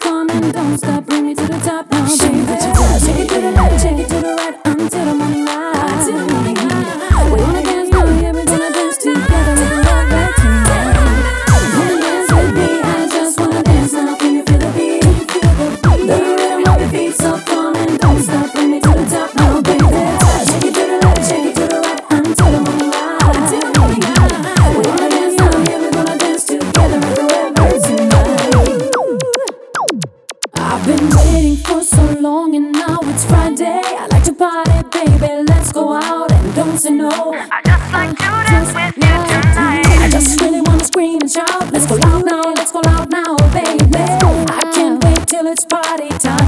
come and don't stop. to know. I just like to dance with you tonight. I just really wanna scream and shout. Let's go loud now, let's go loud now, baby. I can't wait till it's party time.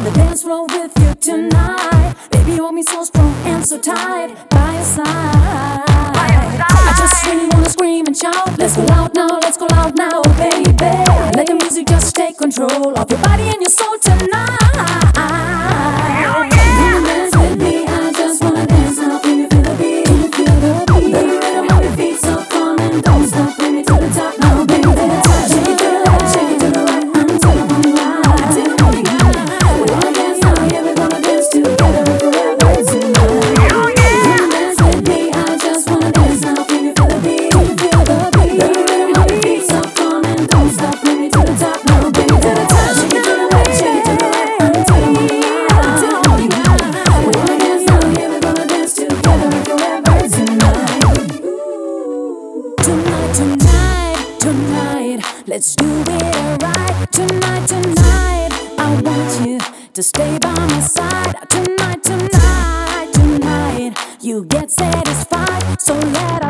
on the dance floor with you tonight. Baby, hold me so strong and so tight by your side. I just really wanna scream and shout. Let's go loud now, let's go loud now, baby. Let the music just take control of your body. Tonight, tonight, tonight, let's do it right. Tonight, tonight, I want you to stay by my side. Tonight, tonight, tonight, you get satisfied, so let us.